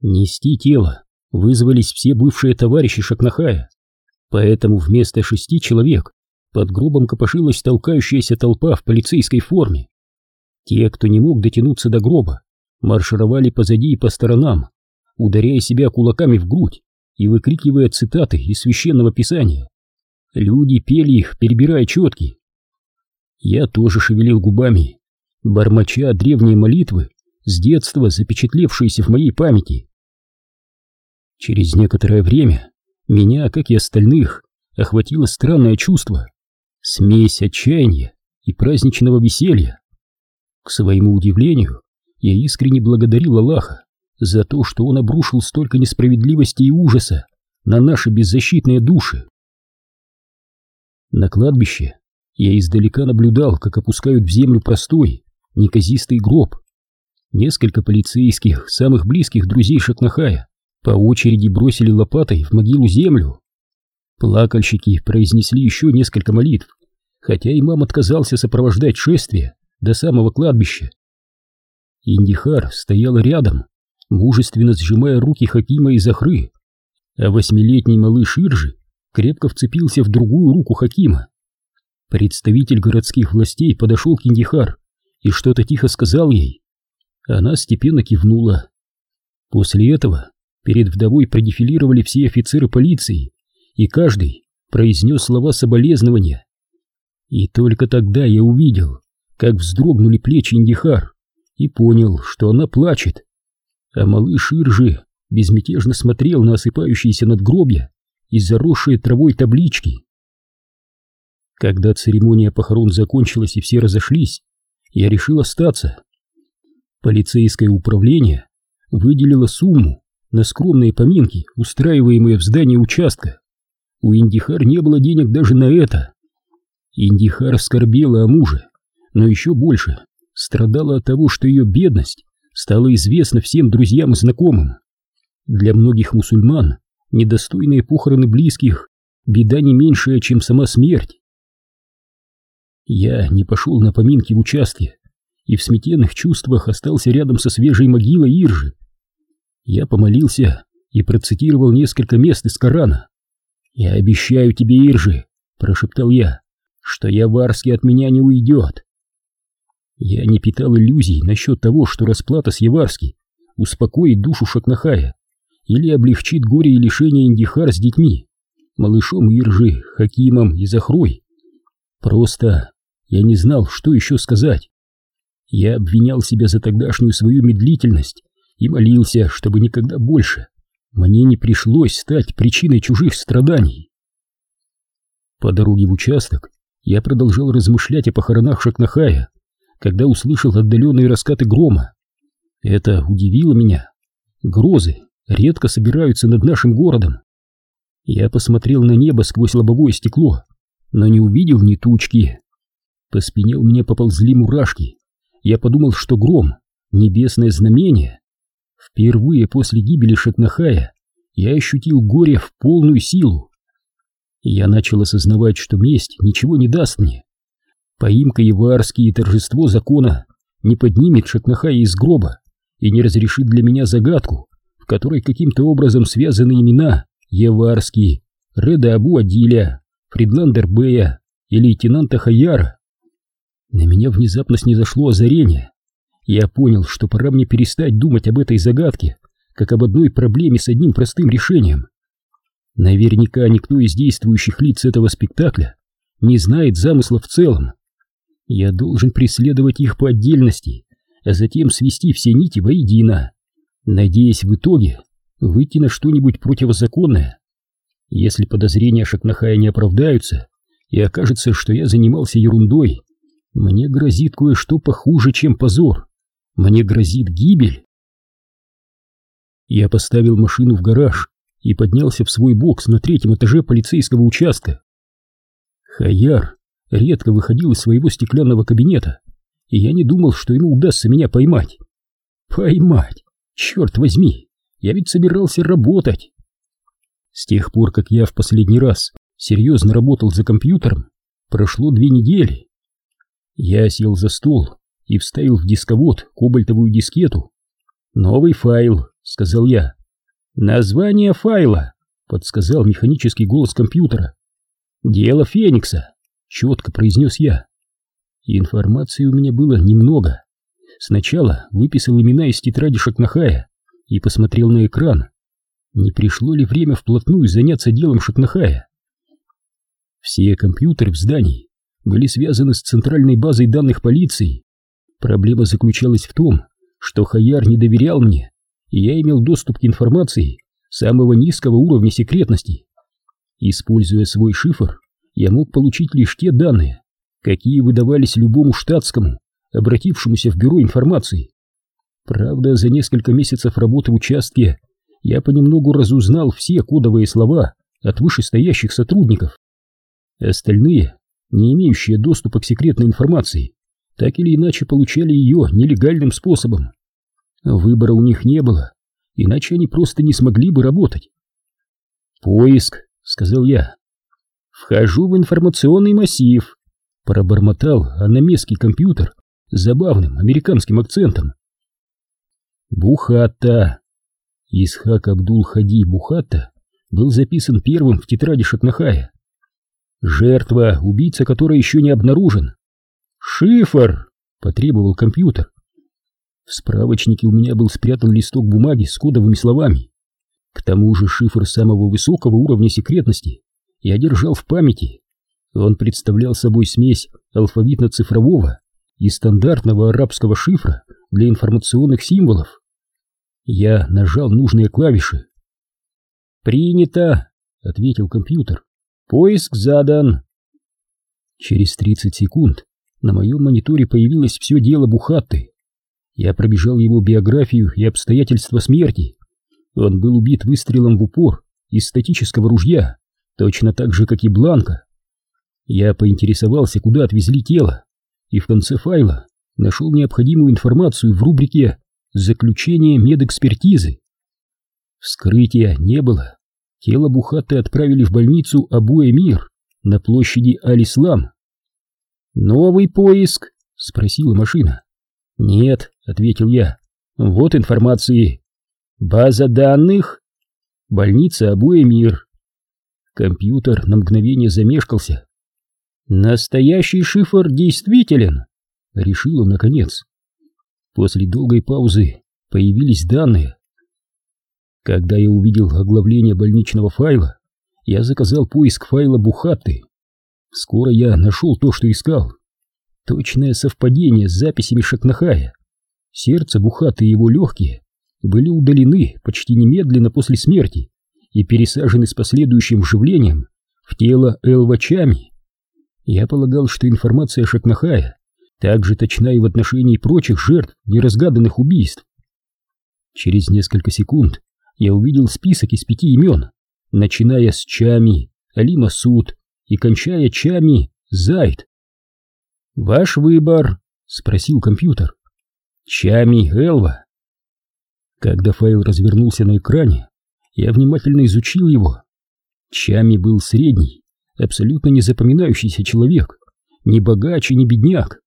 Нести тело вызвались все бывшие товарищи Шакнахая, поэтому вместо шести человек под гробом копошилась толкающаяся толпа в полицейской форме. Те, кто не мог дотянуться до гроба, маршировали позади и по сторонам, ударяя себя кулаками в грудь и выкрикивая цитаты из священного писания. Люди пели их, перебирая четки. Я тоже шевелил губами, бормоча древние молитвы, с детства запечатлевшиеся в моей памяти. Через некоторое время меня, как и остальных, охватило странное чувство, смесь отчаяния и праздничного веселья. К своему удивлению, я искренне благодарил Аллаха за то, что он обрушил столько несправедливости и ужаса на наши беззащитные души. На кладбище я издалека наблюдал, как опускают в землю простой, неказистый гроб. Несколько полицейских, самых близких друзей Шакнахая, по очереди бросили лопатой в могилу землю. Плакальщики произнесли еще несколько молитв, хотя имам отказался сопровождать шествие до самого кладбища. Индихар стоял рядом, мужественно сжимая руки Хакима и Захры, а восьмилетний малыш Иржи крепко вцепился в другую руку Хакима. Представитель городских властей подошел к Индихар и что-то тихо сказал ей. Она степенно кивнула. После этого перед вдовой продефилировали все офицеры полиции, и каждый произнес слова соболезнования. И только тогда я увидел, как вздрогнули плечи Индихар, и понял, что она плачет. А малыш Иржи безмятежно смотрел на осыпающиеся надгробья и заросшие травой таблички. Когда церемония похорон закончилась и все разошлись, я решил остаться. Полицейское управление выделило сумму на скромные поминки, устраиваемые в здании участка. У Индихар не было денег даже на это. Индихар скорбела о муже, но еще больше страдала от того, что ее бедность стала известна всем друзьям и знакомым. Для многих мусульман недостойные похороны близких беда не меньшая, чем сама смерть. Я не пошел на поминки в участке и в сметенных чувствах остался рядом со свежей могилой Иржи. Я помолился и процитировал несколько мест из Корана. «Я обещаю тебе, Иржи», — прошептал я, — «что Яварский от меня не уйдет». Я не питал иллюзий насчет того, что расплата с Яварски успокоит душу Шакнахая или облегчит горе и лишение Индихар с детьми, малышом Иржи, Хакимом и Захрой. Просто я не знал, что еще сказать. Я обвинял себя за тогдашнюю свою медлительность и молился, чтобы никогда больше мне не пришлось стать причиной чужих страданий. По дороге в участок я продолжал размышлять о похоронах Шакнахая, когда услышал отдаленные раскаты грома. Это удивило меня. Грозы редко собираются над нашим городом. Я посмотрел на небо сквозь лобовое стекло, но не увидел ни тучки. По спине у меня поползли мурашки. Я подумал, что гром — небесное знамение. Впервые после гибели Шатнахая я ощутил горе в полную силу. Я начал осознавать, что месть ничего не даст мне. Поимка Еварски и торжество закона не поднимет Шатнахая из гроба и не разрешит для меня загадку, в которой каким-то образом связаны имена Еварский, Реда Абу Адиля, Фридландер Бея и лейтенанта Хаяра. На меня внезапно снизошло озарение. Я понял, что пора мне перестать думать об этой загадке, как об одной проблеме с одним простым решением. Наверняка никто из действующих лиц этого спектакля не знает замысла в целом. Я должен преследовать их по отдельности, а затем свести все нити воедино, надеясь в итоге выйти на что-нибудь противозаконное. Если подозрения Шакнахая не оправдаются, и окажется, что я занимался ерундой, мне грозит кое-что похуже, чем позор. Мне грозит гибель. Я поставил машину в гараж и поднялся в свой бокс на третьем этаже полицейского участка. Хаяр редко выходил из своего стеклянного кабинета, и я не думал, что ему удастся меня поймать. Поймать! Черт возьми! Я ведь собирался работать! С тех пор, как я в последний раз серьезно работал за компьютером, прошло две недели. Я сел за стол и вставил в дисковод кобальтовую дискету. Новый файл, — сказал я. «Название файла», — подсказал механический голос компьютера. «Дело Феникса», — четко произнес я. Информации у меня было немного. Сначала выписал имена из тетради Шакнахая и посмотрел на экран. Не пришло ли время вплотную заняться делом Шакнахая? Все компьютеры в здании были связаны с центральной базой данных полиции. Проблема заключалась в том, что Хаяр не доверял мне, и я имел доступ к информации самого низкого уровня секретности. Используя свой шифр, я мог получить лишь те данные, какие выдавались любому штатскому, обратившемуся в бюро информации. Правда, за несколько месяцев работы в участке я понемногу разузнал все кодовые слова от вышестоящих сотрудников. Остальные, не имеющие доступа к секретной информации, так или иначе получали ее нелегальным способом. Выбора у них не было, иначе они просто не смогли бы работать. «Поиск», — сказал я. «Вхожу в информационный массив», — пробормотал анамесский компьютер с забавным американским акцентом. «Бухатта». Исхак Абдул-Хади Бухатта был записан первым в тетради Шатнахая. Жертва, убийца которой еще не обнаружен. «Шифр!» — потребовал компьютер. В справочнике у меня был спрятан листок бумаги с кодовыми словами. К тому же шифр самого высокого уровня секретности я держал в памяти. Он представлял собой смесь алфавитно-цифрового и стандартного арабского шифра для информационных символов. Я нажал нужные клавиши. «Принято!» — ответил компьютер. «Поиск задан!» Через 30 секунд на моем мониторе появилось все дело Бухатты. Я пробежал его биографию и обстоятельства смерти. Он был убит выстрелом в упор из статического ружья, точно так же, как и Бланка. Я поинтересовался, куда отвезли тело, и в конце файла нашел необходимую информацию в рубрике «Заключение медэкспертизы». Вскрытия не было. Тело Бухаты отправили в больницу Абу-Эмир на площади Аль-Ислам. «Новый поиск?» — спросила машина. «Нет», — ответил я. «Вот информации. База данных?» «Больница Абу-Эмир». Компьютер на мгновение замешкался. «Настоящий шифр действителен», — решил он наконец. После долгой паузы появились данные. Когда я увидел оглавление больничного файла, я заказал поиск файла Бухаты. Скоро я нашел то, что искал. Точное совпадение с записями Шакнахая. Сердце Бухаты и его легкие были удалены почти немедленно после смерти и пересажены с последующим вживлением в тело Элва Чами. Я полагал, что информация Шакнахая также точна и в отношении прочих жертв неразгаданных убийств. Через несколько секунд я увидел список из пяти имен, начиная с Чами, Алима Суд и кончая Чами Зайд. «Ваш выбор», — спросил компьютер. «Чами Элва». Когда файл развернулся на экране, я внимательно изучил его. Чами был средний, абсолютно не запоминающийся человек, ни богач и ни бедняк.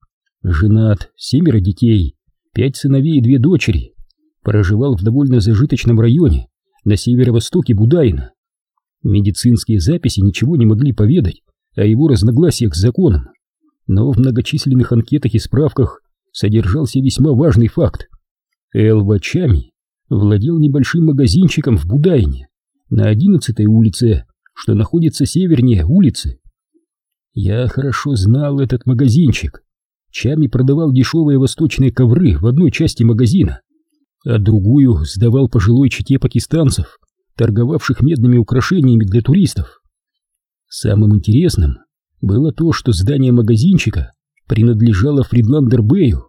Женат, семеро детей, пять сыновей и две дочери. Проживал в довольно зажиточном районе на северо-востоке Будаина. Медицинские записи ничего не могли поведать о его разногласиях с законом но в многочисленных анкетах и справках содержался весьма важный факт. Элва Чами владел небольшим магазинчиком в Будайне на 11-й улице, что находится севернее улицы. Я хорошо знал этот магазинчик. Чами продавал дешевые восточные ковры в одной части магазина, а другую сдавал пожилой чете пакистанцев, торговавших медными украшениями для туристов. Самым интересным было то, что здание магазинчика принадлежало Фридландер Бэю.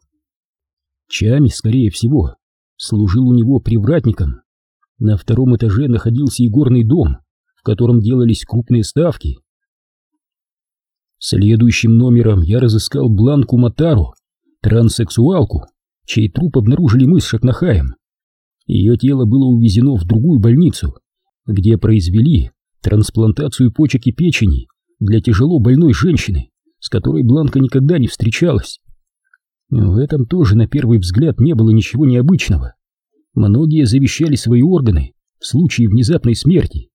Чами, скорее всего, служил у него привратником. На втором этаже находился и горный дом, в котором делались крупные ставки. Следующим номером я разыскал Бланку Матару, транссексуалку, чей труп обнаружили мы с Шакнахаем. Ее тело было увезено в другую больницу, где произвели трансплантацию почек и печени для тяжело больной женщины, с которой Бланка никогда не встречалась. В этом тоже на первый взгляд не было ничего необычного. многие завещали свои органы в случае внезапной смерти,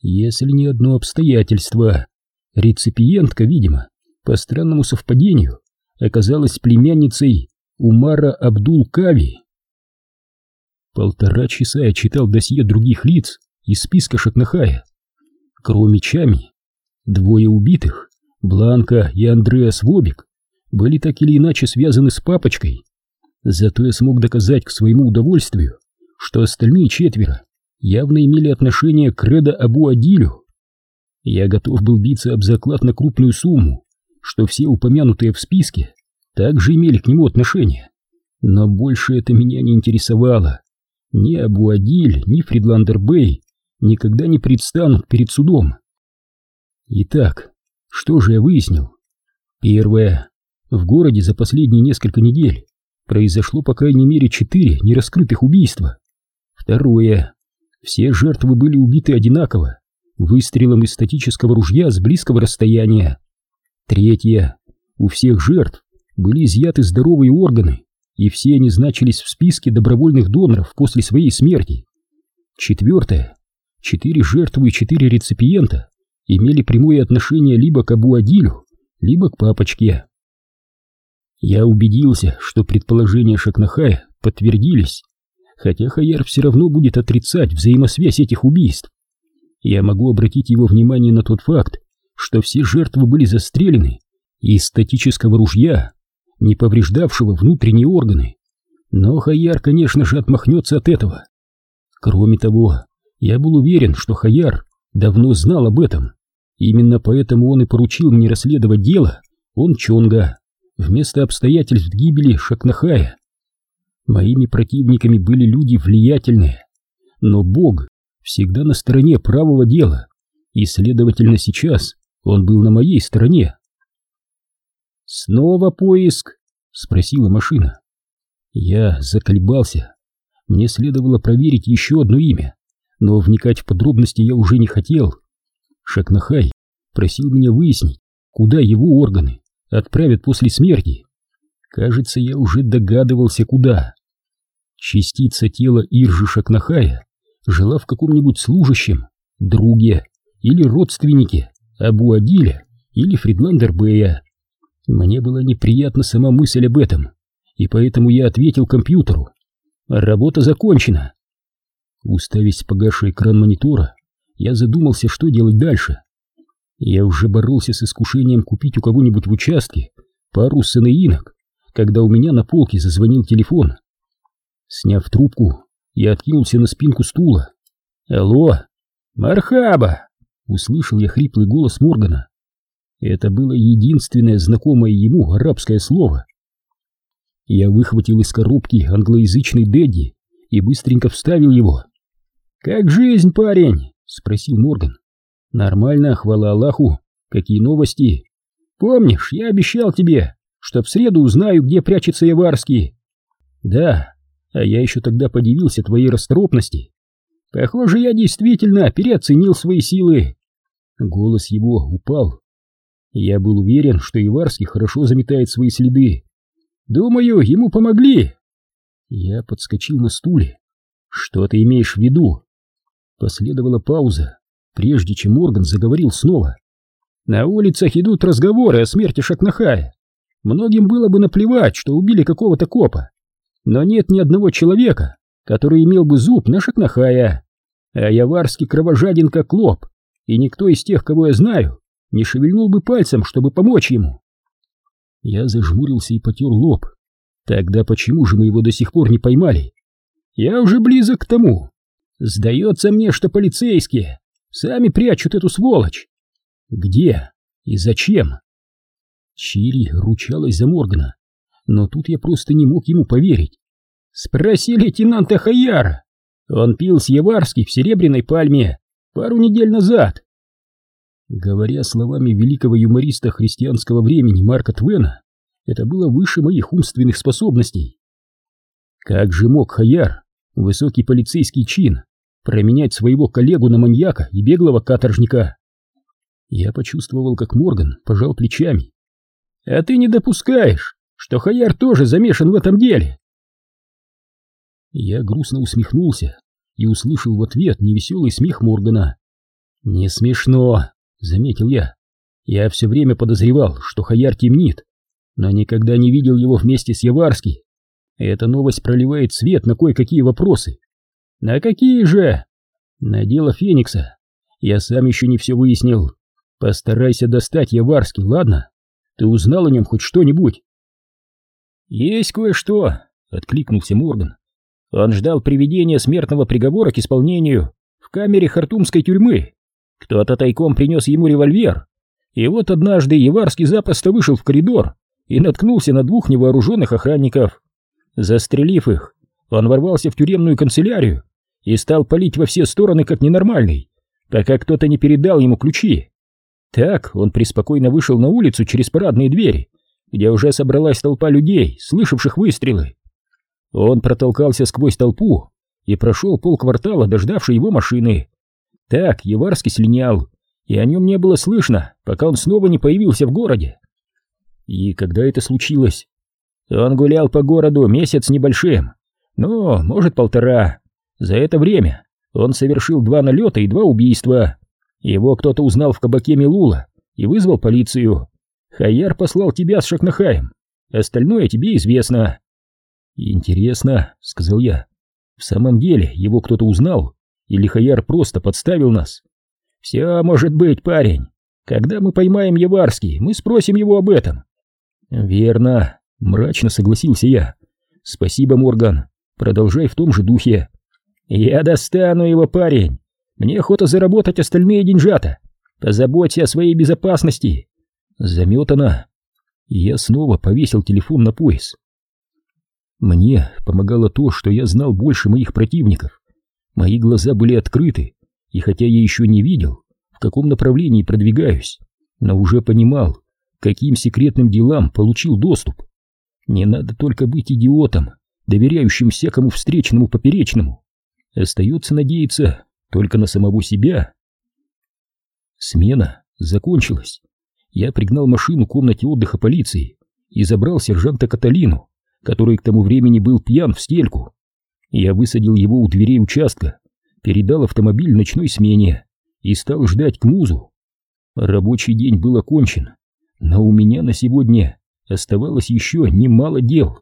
если не одно обстоятельство. Реципиентка, видимо, по странному совпадению, оказалась племянницей Умара Абдул-Кави. Полтора часа я читал досье других лиц из списка Шатнахая. Кроме Чами, двое убитых, Бланка и Андреас Вобик, были так или иначе связаны с папочкой. Зато я смог доказать к своему удовольствию, что остальные четверо явно имели отношение к Реда Абу Адилю. Я готов был биться об заклад на крупную сумму, что все упомянутые в списке также имели к нему отношение. Но больше это меня не интересовало. Ни Абу Адиль, ни Фридландер Бэй никогда не предстанут перед судом. Итак, что же я выяснил? Первое. В городе за последние несколько недель произошло по крайней мере четыре нераскрытых убийства. Второе. Все жертвы были убиты одинаково, выстрелом из статического ружья с близкого расстояния. Третье. У всех жертв были изъяты здоровые органы, и все они значились в списке добровольных доноров после своей смерти. Четвертое. Четыре жертвы и четыре реципиента имели прямое отношение либо к Абу-Адилю, либо к папочке. Я убедился, что предположения Шакнахая подтвердились, хотя Хаяр все равно будет отрицать взаимосвязь этих убийств. Я могу обратить его внимание на тот факт, что все жертвы были застрелены из статического ружья, не повреждавшего внутренние органы. Но Хаяр, конечно же, отмахнется от этого. Кроме того, я был уверен, что Хаяр давно знал об этом. Именно поэтому он и поручил мне расследовать дело он Чонга вместо обстоятельств гибели Шакнахая. Моими противниками были люди влиятельные, но Бог всегда на стороне правого дела, и, следовательно, сейчас он был на моей стороне. «Снова поиск?» — спросила машина. Я заколебался. Мне следовало проверить еще одно имя, но вникать в подробности я уже не хотел. Шакнахай просил меня выяснить, куда его органы отправят после смерти. Кажется, я уже догадывался, куда. Частица тела Иржи Шакнахая жила в каком-нибудь служащем, друге или родственнике Абу Адиля или Фридландер Бэя. Мне была неприятна сама мысль об этом, и поэтому я ответил компьютеру. Работа закончена. Уставясь в экран монитора, я задумался, что делать дальше. Я уже боролся с искушением купить у кого-нибудь в участке пару сынеинок, когда у меня на полке зазвонил телефон. Сняв трубку, я откинулся на спинку стула. «Алло! Мархаба!» — услышал я хриплый голос Моргана. Это было единственное знакомое ему арабское слово. Я выхватил из коробки англоязычный Дэдди и быстренько вставил его. «Как жизнь, парень?» — спросил Морган. Нормально, хвала Аллаху. Какие новости? Помнишь, я обещал тебе, что в среду узнаю, где прячется Яварский. Да, а я еще тогда подивился твоей расторопности. Похоже, я действительно переоценил свои силы. Голос его упал. Я был уверен, что Иварский хорошо заметает свои следы. Думаю, ему помогли. Я подскочил на стуле. Что ты имеешь в виду? Последовала пауза прежде чем Морган заговорил снова. На улицах идут разговоры о смерти Шакнахая. Многим было бы наплевать, что убили какого-то копа. Но нет ни одного человека, который имел бы зуб на Шакнахая. А Яварский кровожаден как лоб, и никто из тех, кого я знаю, не шевельнул бы пальцем, чтобы помочь ему. Я зажмурился и потер лоб. Тогда почему же мы его до сих пор не поймали? Я уже близок к тому. Сдается мне, что полицейские Сами прячут эту сволочь. Где и зачем? Чири ручалась за Моргана, но тут я просто не мог ему поверить. Спроси лейтенанта Хаяра. Он пил с Яварски в Серебряной Пальме пару недель назад. Говоря словами великого юмориста христианского времени Марка Твена, это было выше моих умственных способностей. Как же мог Хаяр, высокий полицейский чин, променять своего коллегу на маньяка и беглого каторжника. Я почувствовал, как Морган пожал плечами. «А ты не допускаешь, что Хаяр тоже замешан в этом деле?» Я грустно усмехнулся и услышал в ответ невеселый смех Моргана. «Не смешно», — заметил я. «Я все время подозревал, что Хаяр темнит, но никогда не видел его вместе с Яварски. Эта новость проливает свет на кое-какие вопросы». «На какие же?» «На дело Феникса. Я сам еще не все выяснил. Постарайся достать Яварски, ладно? Ты узнал о нем хоть что-нибудь?» «Есть кое-что», — откликнулся Морган. Он ждал приведения смертного приговора к исполнению в камере хартумской тюрьмы. Кто-то тайком принес ему револьвер. И вот однажды Еварский запросто вышел в коридор и наткнулся на двух невооруженных охранников. Застрелив их, он ворвался в тюремную канцелярию и стал палить во все стороны как ненормальный, пока кто-то не передал ему ключи. Так он преспокойно вышел на улицу через парадные двери, где уже собралась толпа людей, слышавших выстрелы. Он протолкался сквозь толпу и прошел полквартала, дождавшей его машины. Так Еварский слинял, и о нем не было слышно, пока он снова не появился в городе. И когда это случилось? Он гулял по городу месяц небольшим, ну, может, полтора. За это время он совершил два налета и два убийства. Его кто-то узнал в кабаке Милула и вызвал полицию. Хаяр послал тебя с Шахнахаем. Остальное тебе известно. Интересно, сказал я. В самом деле его кто-то узнал? Или Хаяр просто подставил нас? Все может быть, парень. Когда мы поймаем Яварский, мы спросим его об этом. Верно, мрачно согласился я. Спасибо, Морган. Продолжай в том же духе. Я достану его, парень. Мне охота заработать остальные деньжата. Позаботься о своей безопасности. Заметано. Я снова повесил телефон на пояс. Мне помогало то, что я знал больше моих противников. Мои глаза были открыты, и хотя я еще не видел, в каком направлении продвигаюсь, но уже понимал, каким секретным делам получил доступ. Не надо только быть идиотом, доверяющим всякому встречному поперечному. Остается надеяться только на самого себя. Смена закончилась. Я пригнал машину к комнате отдыха полиции и забрал сержанта Каталину, который к тому времени был пьян в стельку. Я высадил его у дверей участка, передал автомобиль ночной смене и стал ждать к музу. Рабочий день был окончен, но у меня на сегодня оставалось еще немало дел.